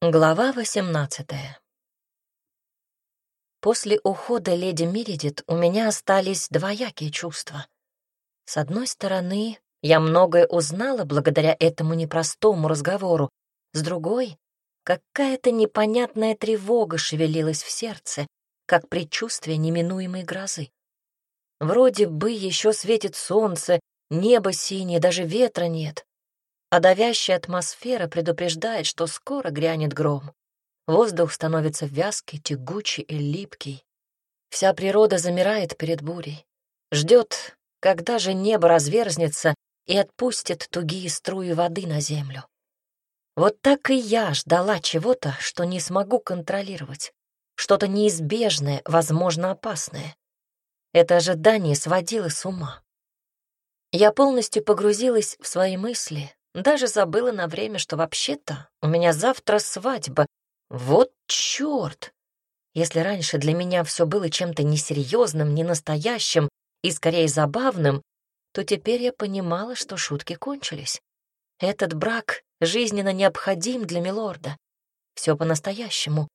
Глава восемнадцатая. После ухода леди Миридит у меня остались двоякие чувства. С одной стороны, я многое узнала благодаря этому непростому разговору, с другой — какая-то непонятная тревога шевелилась в сердце, как предчувствие неминуемой грозы. Вроде бы еще светит солнце, небо синее, даже ветра нет, а давящая атмосфера предупреждает, что скоро грянет гром. Воздух становится вязкий, тягучий и липкий. Вся природа замирает перед бурей, ждет, когда же небо разверзнется и отпустит тугие струи воды на землю. Вот так и я ждала чего-то, что не смогу контролировать, что-то неизбежное, возможно, опасное. Это ожидание сводило с ума. Я полностью погрузилась в свои мысли, даже забыла на время, что вообще-то у меня завтра свадьба. Вот чёрт! Если раньше для меня все было чем-то несерьезным, ненастоящим и скорее забавным, то теперь я понимала, что шутки кончились. Этот брак жизненно необходим для милорда. Все по-настоящему.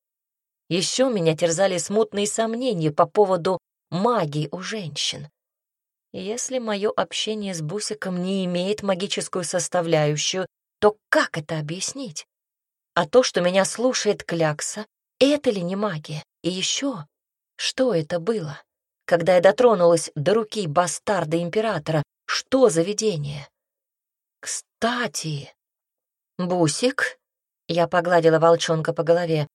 Еще меня терзали смутные сомнения по поводу магии у женщин. Если мое общение с Бусиком не имеет магическую составляющую, то как это объяснить? А то, что меня слушает Клякса, это ли не магия? И еще, что это было? Когда я дотронулась до руки бастарда императора, что за видение? Кстати, Бусик, я погладила волчонка по голове,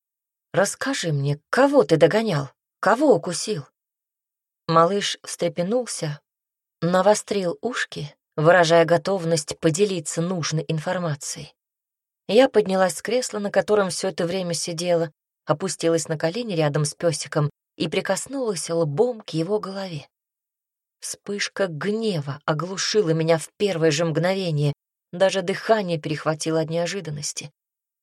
расскажи мне, кого ты догонял? Кого укусил? Малыш встрепенулся, навострил ушки, выражая готовность поделиться нужной информацией. Я поднялась с кресла, на котором все это время сидела, опустилась на колени рядом с песиком и прикоснулась лбом к его голове. Вспышка гнева оглушила меня в первое же мгновение, даже дыхание перехватило от неожиданности.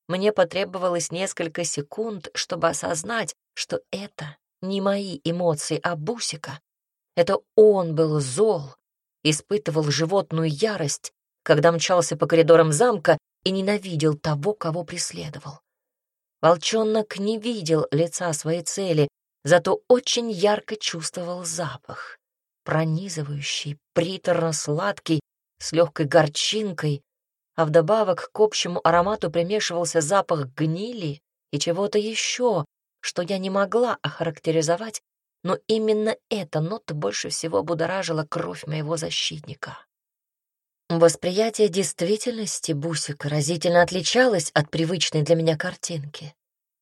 Мне потребовалось несколько секунд, чтобы осознать, что это не мои эмоции, а Бусика. Это он был зол, испытывал животную ярость, когда мчался по коридорам замка и ненавидел того, кого преследовал. Волчонок не видел лица своей цели, зато очень ярко чувствовал запах. Пронизывающий, приторно-сладкий, с легкой горчинкой, а вдобавок к общему аромату примешивался запах гнили и чего-то еще, что я не могла охарактеризовать но именно эта нота больше всего будоражила кровь моего защитника. Восприятие действительности Бусика разительно отличалось от привычной для меня картинки.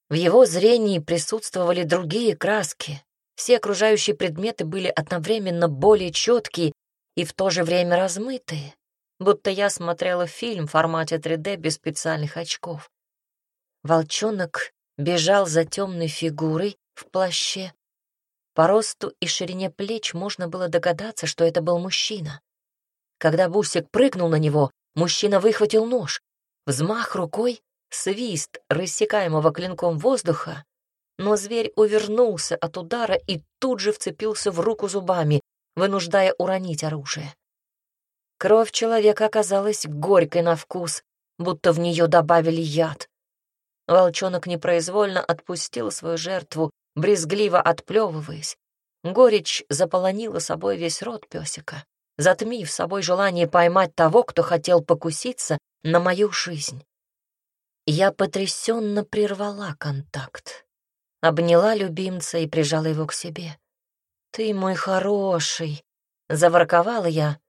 В его зрении присутствовали другие краски, все окружающие предметы были одновременно более четкие и в то же время размытые, будто я смотрела фильм в формате 3D без специальных очков. Волчонок бежал за темной фигурой в плаще, по росту и ширине плеч можно было догадаться, что это был мужчина. Когда Бусик прыгнул на него, мужчина выхватил нож. Взмах рукой, свист рассекаемого клинком воздуха, но зверь увернулся от удара и тут же вцепился в руку зубами, вынуждая уронить оружие. Кровь человека оказалась горькой на вкус, будто в нее добавили яд. Волчонок непроизвольно отпустил свою жертву брезгливо отплевываясь. Горечь заполонила собой весь рот песика, затмив собой желание поймать того, кто хотел покуситься на мою жизнь. Я потрясенно прервала контакт, обняла любимца и прижала его к себе. «Ты мой хороший!» — заворковала я.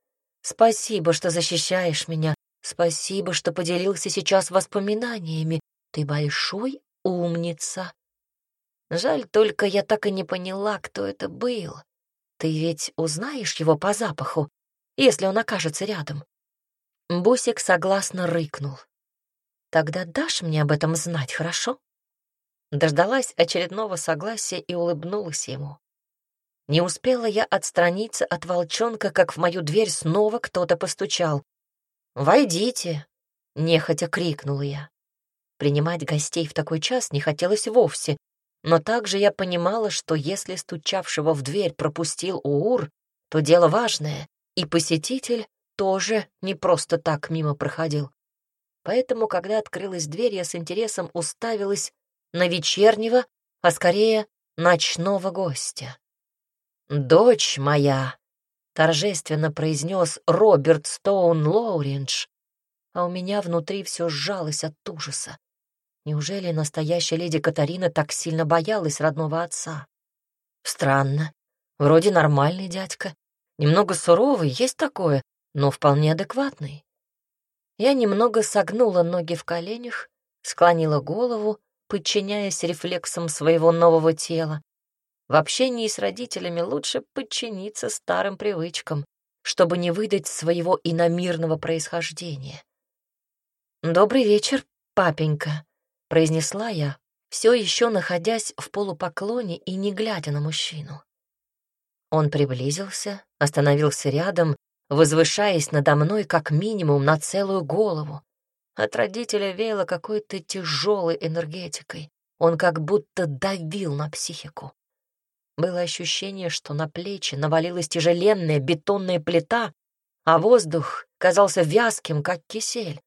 «Спасибо, что защищаешь меня. Спасибо, что поделился сейчас воспоминаниями. Ты большой умница!» Жаль только, я так и не поняла, кто это был. Ты ведь узнаешь его по запаху, если он окажется рядом. Бусик согласно рыкнул. Тогда дашь мне об этом знать, хорошо? Дождалась очередного согласия и улыбнулась ему. Не успела я отстраниться от волчонка, как в мою дверь снова кто-то постучал. «Войдите!» — нехотя крикнула я. Принимать гостей в такой час не хотелось вовсе, но также я понимала, что если стучавшего в дверь пропустил Уур, то дело важное, и посетитель тоже не просто так мимо проходил. Поэтому, когда открылась дверь, я с интересом уставилась на вечернего, а скорее ночного гостя. «Дочь моя!» — торжественно произнес Роберт Стоун Лоурендж, а у меня внутри все сжалось от ужаса. Неужели настоящая леди Катарина так сильно боялась родного отца? Странно. Вроде нормальный дядька. Немного суровый, есть такое, но вполне адекватный. Я немного согнула ноги в коленях, склонила голову, подчиняясь рефлексам своего нового тела. В общении с родителями лучше подчиниться старым привычкам, чтобы не выдать своего иномирного происхождения. «Добрый вечер, папенька», — произнесла я, все еще находясь в полупоклоне и не глядя на мужчину. Он приблизился, остановился рядом, возвышаясь надо мной как минимум на целую голову. От родителя веяло какой-то тяжелой энергетикой. Он как будто давил на психику. Было ощущение, что на плечи навалилась тяжеленная бетонная плита, а воздух казался вязким, как кисель.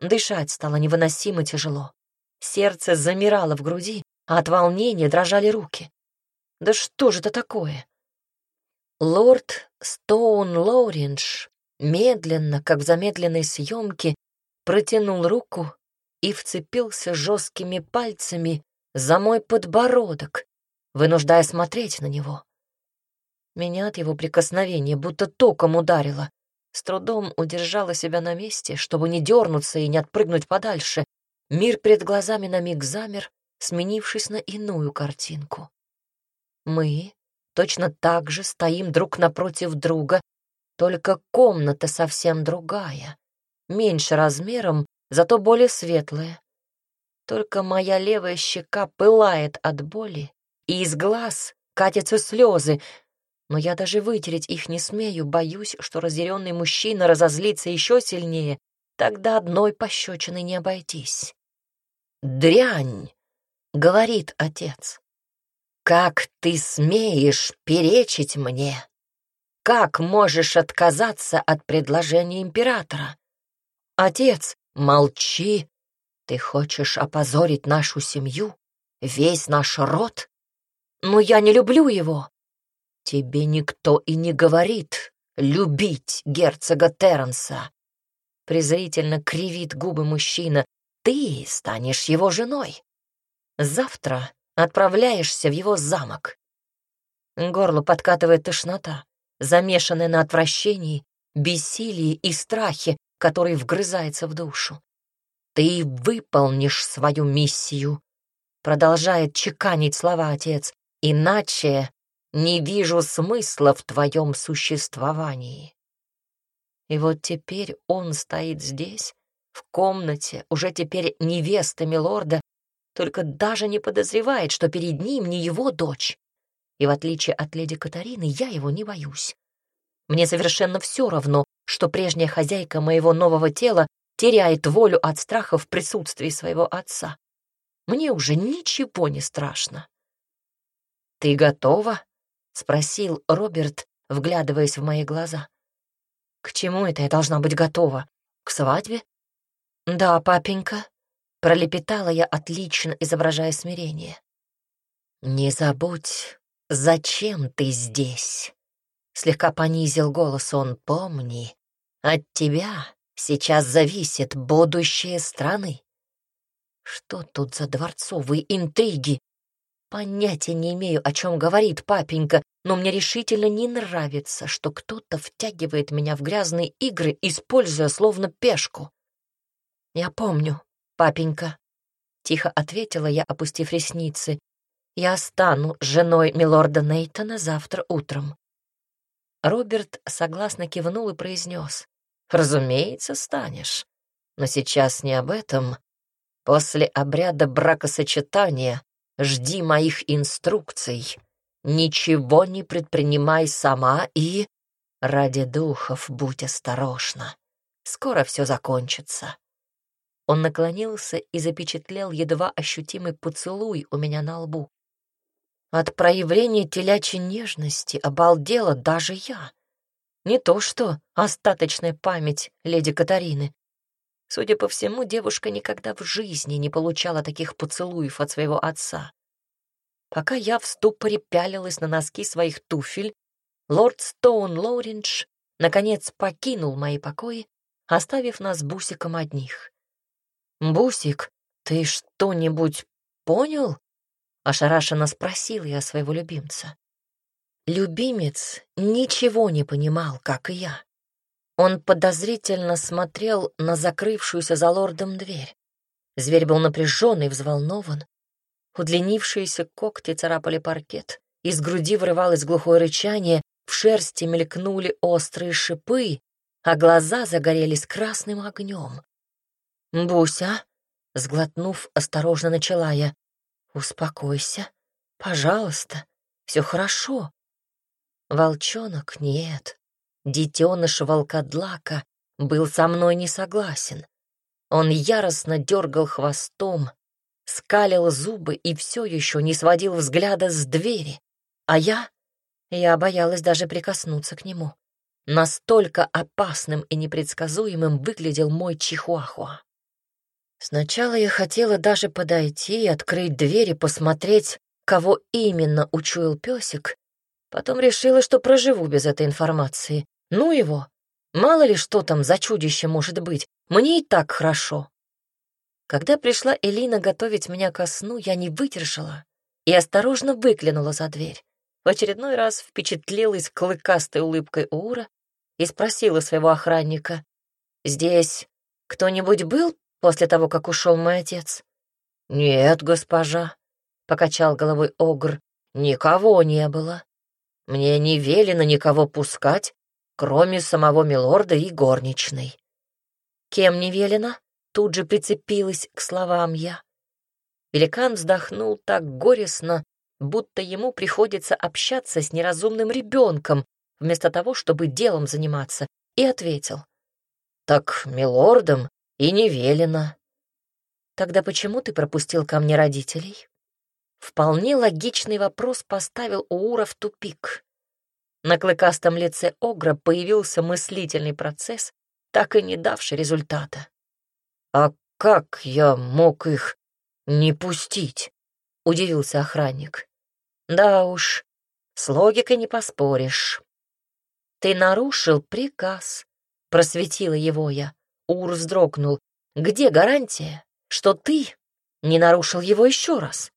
Дышать стало невыносимо тяжело. Сердце замирало в груди, а от волнения дрожали руки. Да что же это такое? Лорд Стоун Лоурендж медленно, как в замедленной съемке, протянул руку и вцепился жесткими пальцами за мой подбородок, вынуждая смотреть на него. Меня от его прикосновения будто током ударило. С трудом удержала себя на месте, чтобы не дернуться и не отпрыгнуть подальше. Мир перед глазами на миг замер, сменившись на иную картинку. Мы точно так же стоим друг напротив друга, только комната совсем другая, меньше размером, зато более светлая. Только моя левая щека пылает от боли, и из глаз катятся слезы, но я даже вытереть их не смею, боюсь, что разъяренный мужчина разозлится еще сильнее, тогда одной пощечиной не обойтись. «Дрянь!» — говорит отец. «Как ты смеешь перечить мне? Как можешь отказаться от предложения императора? Отец, молчи! Ты хочешь опозорить нашу семью, весь наш род? Но я не люблю его!» «Тебе никто и не говорит любить герцога Терренса!» Презрительно кривит губы мужчина. «Ты станешь его женой. Завтра отправляешься в его замок». Горло подкатывает тошнота, замешанная на отвращении, бессилии и страхе, который вгрызается в душу. «Ты выполнишь свою миссию», — продолжает чеканить слова отец, «иначе не вижу смысла в твоем существовании. И вот теперь он стоит здесь, в комнате, уже теперь невеста милорда, только даже не подозревает, что перед ним не его дочь. И в отличие от леди Катарины, я его не боюсь. Мне совершенно все равно, что прежняя хозяйка моего нового тела теряет волю от страха в присутствии своего отца. Мне уже ничего не страшно. «Ты готова?» — спросил Роберт, вглядываясь в мои глаза. «К чему это я должна быть готова? К свадьбе?» «Да, папенька», — пролепетала я отлично, изображая смирение. «Не забудь, зачем ты здесь?» Слегка понизил голос он. «Помни, от тебя сейчас зависит будущее страны». Что тут за дворцовые интриги? Понятия не имею, о чем говорит папенька, но мне решительно не нравится, что кто-то втягивает меня в грязные игры, используя словно пешку. «Я помню, папенька», — тихо ответила я, опустив ресницы. «Я стану женой милорда Нейтона завтра утром». Роберт согласно кивнул и произнес. «Разумеется, станешь. Но сейчас не об этом. После обряда бракосочетания жди моих инструкций, ничего не предпринимай сама и... Ради духов будь осторожна. Скоро все закончится. Он наклонился и запечатлел едва ощутимый поцелуй у меня на лбу. От проявления телячьей нежности обалдела даже я. Не то что остаточная память леди Катарины. Судя по всему, девушка никогда в жизни не получала таких поцелуев от своего отца. Пока я в ступоре пялилась на носки своих туфель, лорд Стоун Лоурендж наконец покинул мои покои, оставив нас Бусиком одних. «Бусик, ты что-нибудь понял?» — ошарашенно спросил я своего любимца. Любимец ничего не понимал, как и я. Он подозрительно смотрел на закрывшуюся за лордом дверь. Зверь был напряжен и взволнован. Удлинившиеся когти царапали паркет. Из груди вырывалось глухое рычание, в шерсти мелькнули острые шипы, а глаза загорелись красным огнем. «Буся», — сглотнув, осторожно начала я, — «успокойся, пожалуйста, все хорошо». Волчонок нет, Детеныш волкодлака был со мной не согласен. Он яростно дергал хвостом, скалил зубы и все еще не сводил взгляда с двери. А я... Я боялась даже прикоснуться к нему. Настолько опасным и непредсказуемым выглядел мой чихуахуа. Сначала я хотела даже подойти и открыть дверь и посмотреть, кого именно учуял песик, потом решила, что проживу без этой информации, ну его, мало ли что там за чудище может быть, мне и так хорошо. Когда пришла Элина готовить меня ко сну, я не выдержала и осторожно выглянула за дверь. В очередной раз впечатлилась клыкастой улыбкой Ура и спросила своего охранника, «Здесь кто-нибудь был после того, как ушел мой отец?» «Нет, госпожа», — покачал головой Огр, «никого не было. Мне не велено никого пускать, кроме самого милорда и горничной. Кем не велено, тут же прицепилась к словам я. Великан вздохнул так горестно, будто ему приходится общаться с неразумным ребенком, вместо того, чтобы делом заниматься, и ответил. «Так милордом и не велено». «Тогда почему ты пропустил ко мне родителей?» Вполне логичный вопрос поставил Уура в тупик. На клыкастом лице Огра появился мыслительный процесс, так и не давший результата. «А как я мог их не пустить?» — удивился охранник. «Да уж, с логикой не поспоришь. Ты нарушил приказ», — просветила его я. Ур вздрогнул. «Где гарантия, что ты не нарушил его еще раз?»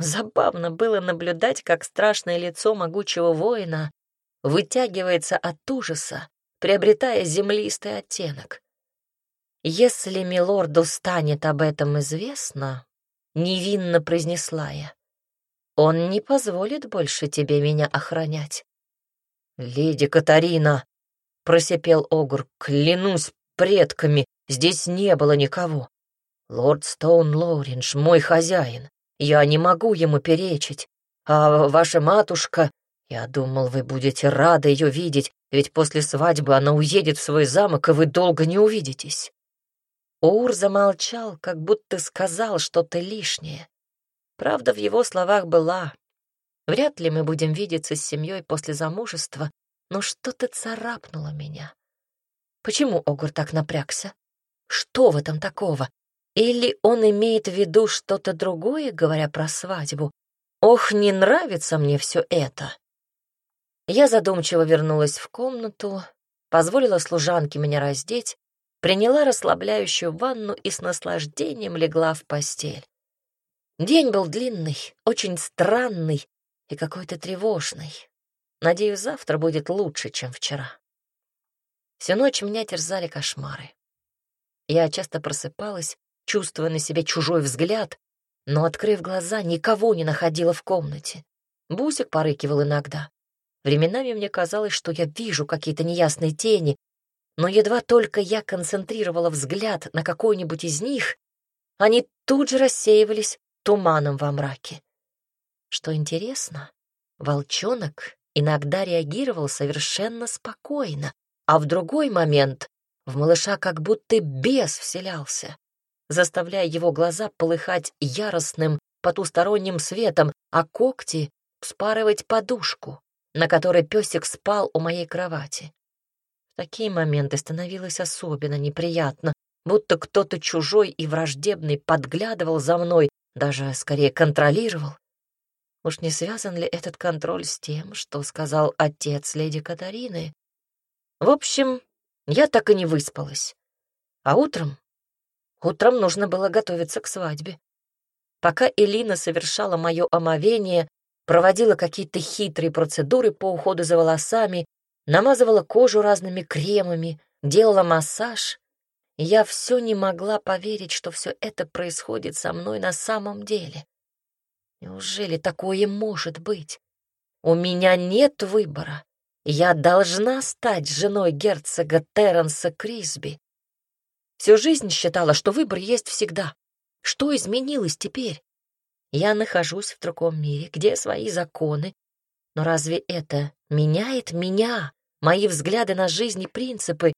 Забавно было наблюдать, как страшное лицо могучего воина вытягивается от ужаса, приобретая землистый оттенок. «Если милорду станет об этом известно», — невинно произнесла я, — «он не позволит больше тебе меня охранять». «Леди Катарина», — просипел Огур, — «клянусь предками, здесь не было никого. Лорд Стоун Лоурендж, мой хозяин. Я не могу ему перечить. А ваша матушка... Я думал, вы будете рады ее видеть, ведь после свадьбы она уедет в свой замок, и вы долго не увидитесь. Ур замолчал, как будто сказал что-то лишнее. Правда в его словах была. Вряд ли мы будем видеться с семьей после замужества, но что-то царапнуло меня. Почему Огур так напрягся? Что в этом такого? Или он имеет в виду что-то другое, говоря про свадьбу? Ох, не нравится мне все это. Я задумчиво вернулась в комнату, позволила служанке меня раздеть, приняла расслабляющую ванну и с наслаждением легла в постель. День был длинный, очень странный и какой-то тревожный. Надеюсь, завтра будет лучше, чем вчера. Всю ночь меня терзали кошмары. Я часто просыпалась, чувствуя на себе чужой взгляд, но, открыв глаза, никого не находила в комнате. Бусик порыкивал иногда. Временами мне казалось, что я вижу какие-то неясные тени, но едва только я концентрировала взгляд на какой-нибудь из них, они тут же рассеивались туманом во мраке. Что интересно, волчонок иногда реагировал совершенно спокойно, а в другой момент в малыша как будто бес вселялся заставляя его глаза полыхать яростным потусторонним светом, а когти вспарывать подушку, на которой песик спал у моей кровати. В такие моменты становилось особенно неприятно, будто кто-то чужой и враждебный подглядывал за мной, даже скорее контролировал. Уж не связан ли этот контроль с тем, что сказал отец леди Катарины? В общем, я так и не выспалась. А утром? Утром нужно было готовиться к свадьбе. Пока Элина совершала мое омовение, проводила какие-то хитрые процедуры по уходу за волосами, намазывала кожу разными кремами, делала массаж, я все не могла поверить, что все это происходит со мной на самом деле. Неужели такое может быть? У меня нет выбора. Я должна стать женой герцога Терренса Крисби. Всю жизнь считала, что выбор есть всегда. Что изменилось теперь? Я нахожусь в другом мире, где свои законы. Но разве это меняет меня, мои взгляды на жизнь и принципы?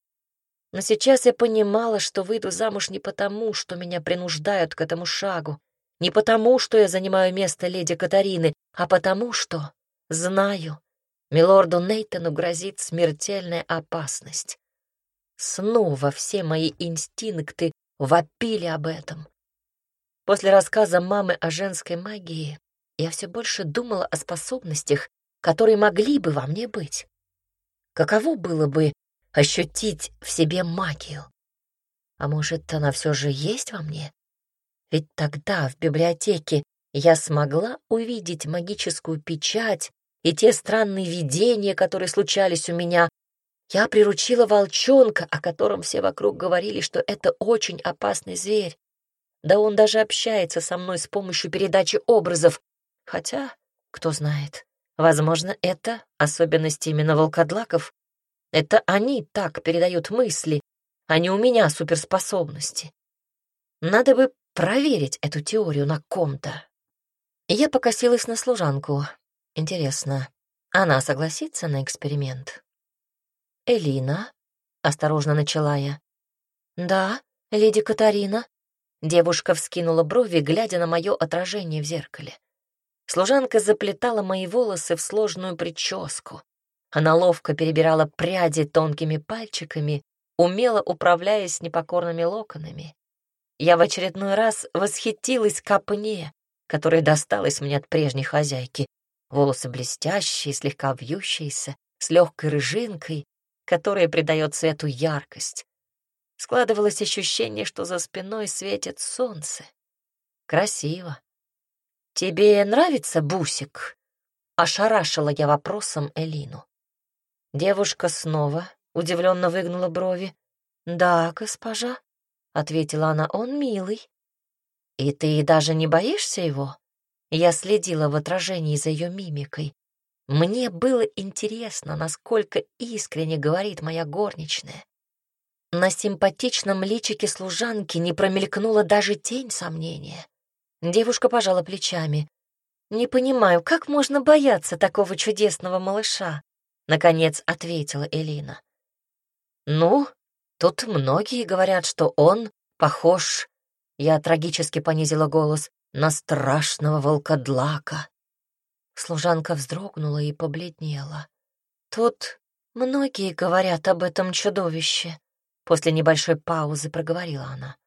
Но сейчас я понимала, что выйду замуж не потому, что меня принуждают к этому шагу, не потому, что я занимаю место леди Катарины, а потому что знаю, Милорду Нейтану грозит смертельная опасность. Снова все мои инстинкты вопили об этом. После рассказа мамы о женской магии я все больше думала о способностях, которые могли бы во мне быть. Каково было бы ощутить в себе магию? А может, она все же есть во мне? Ведь тогда в библиотеке я смогла увидеть магическую печать и те странные видения, которые случались у меня. Я приручила волчонка, о котором все вокруг говорили, что это очень опасный зверь. Да он даже общается со мной с помощью передачи образов. Хотя, кто знает, возможно, это особенность именно волкодлаков. Это они так передают мысли, а не у меня суперспособности. Надо бы проверить эту теорию на ком-то. Я покосилась на служанку, Интересно, она согласится на эксперимент? Элина? Осторожно начала я. Да, леди Катарина. Девушка вскинула брови, глядя на мое отражение в зеркале. Служанка заплетала мои волосы в сложную прическу. Она ловко перебирала пряди тонкими пальчиками, умело управляясь непокорными локонами. Я в очередной раз восхитилась копне, которая досталась мне от прежней хозяйки, волосы блестящие, слегка вьющиеся, с легкой рыжинкой, которая придает цвету яркость. Складывалось ощущение, что за спиной светит солнце. Красиво. «Тебе нравится бусик?» — ошарашила я вопросом Элину. Девушка снова удивленно выгнула брови. «Да, госпожа», — ответила она, — «он милый». «И ты даже не боишься его?» Я следила в отражении за ее мимикой. Мне было интересно, насколько искренне говорит моя горничная. На симпатичном личике служанки не промелькнула даже тень сомнения. Девушка пожала плечами. «Не понимаю, как можно бояться такого чудесного малыша?» Наконец ответила Элина. «Ну, тут многие говорят, что он похож...» Я трагически понизила голос на страшного волкодлака. Служанка вздрогнула и побледнела. Тут многие говорят об этом чудовище. После небольшой паузы проговорила она.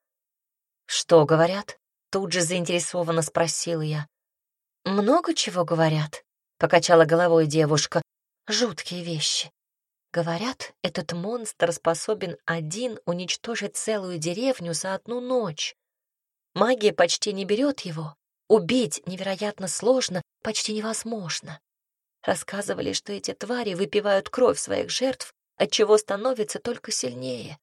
Что говорят? Тут же заинтересованно спросила я. Много чего говорят, покачала головой девушка. Жуткие вещи. Говорят, этот монстр способен один уничтожить целую деревню за одну ночь. Магия почти не берет его. Убить невероятно сложно, почти невозможно. Рассказывали, что эти твари выпивают кровь своих жертв, отчего становятся только сильнее.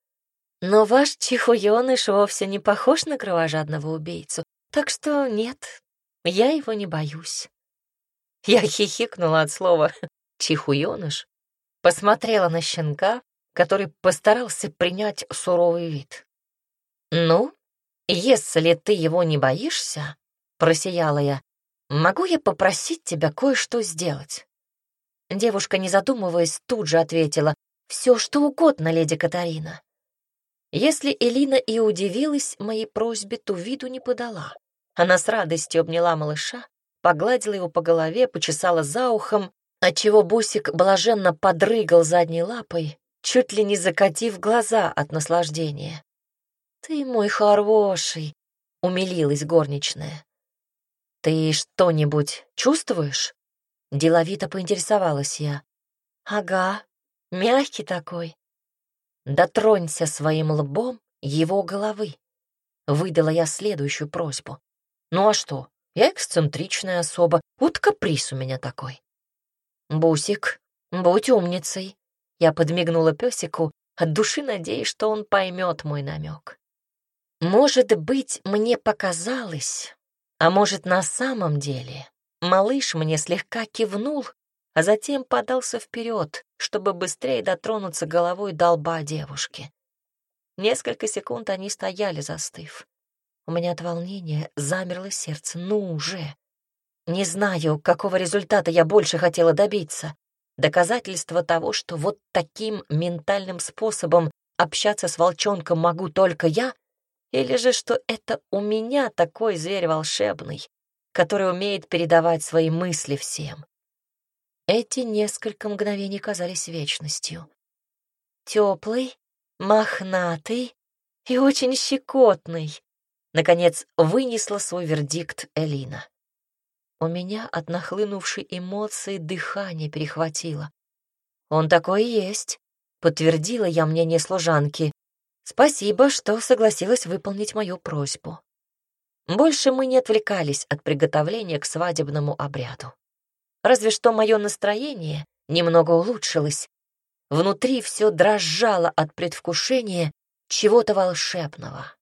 Но ваш чихуёныш вовсе не похож на кровожадного убийцу, так что нет, я его не боюсь. Я хихикнула от слова «чихуёныш», посмотрела на щенка, который постарался принять суровый вид. «Ну, «Если ты его не боишься, — просияла я, — могу я попросить тебя кое-что сделать?» Девушка, не задумываясь, тут же ответила, «Все, что угодно, леди Катарина». Если Элина и удивилась моей просьбе, то виду не подала. Она с радостью обняла малыша, погладила его по голове, почесала за ухом, отчего Бусик блаженно подрыгал задней лапой, чуть ли не закатив глаза от наслаждения. «Ты мой хороший», — умилилась горничная. «Ты что-нибудь чувствуешь?» Деловито поинтересовалась я. «Ага, мягкий такой». «Дотронься своим лбом его головы», — выдала я следующую просьбу. «Ну а что, я эксцентричная особа, вот каприз у меня такой». «Бусик, будь умницей», — я подмигнула песику, от души надеясь, что он поймет мой намек. Может быть, мне показалось, а может, на самом деле, малыш мне слегка кивнул, а затем подался вперед, чтобы быстрее дотронуться головой до лба девушки. Несколько секунд они стояли, застыв. У меня от волнения замерло сердце. Ну уже! Не знаю, какого результата я больше хотела добиться. Доказательство того, что вот таким ментальным способом общаться с волчонком могу только я, или же, что это у меня такой зверь волшебный, который умеет передавать свои мысли всем. Эти несколько мгновений казались вечностью. Теплый, мохнатый и очень щекотный. Наконец вынесла свой вердикт Элина. У меня от нахлынувшей эмоции дыхание перехватило. «Он такой и есть», — подтвердила я мнение служанки, Спасибо, что согласилась выполнить мою просьбу. Больше мы не отвлекались от приготовления к свадебному обряду. Разве что мое настроение немного улучшилось. Внутри все дрожало от предвкушения чего-то волшебного.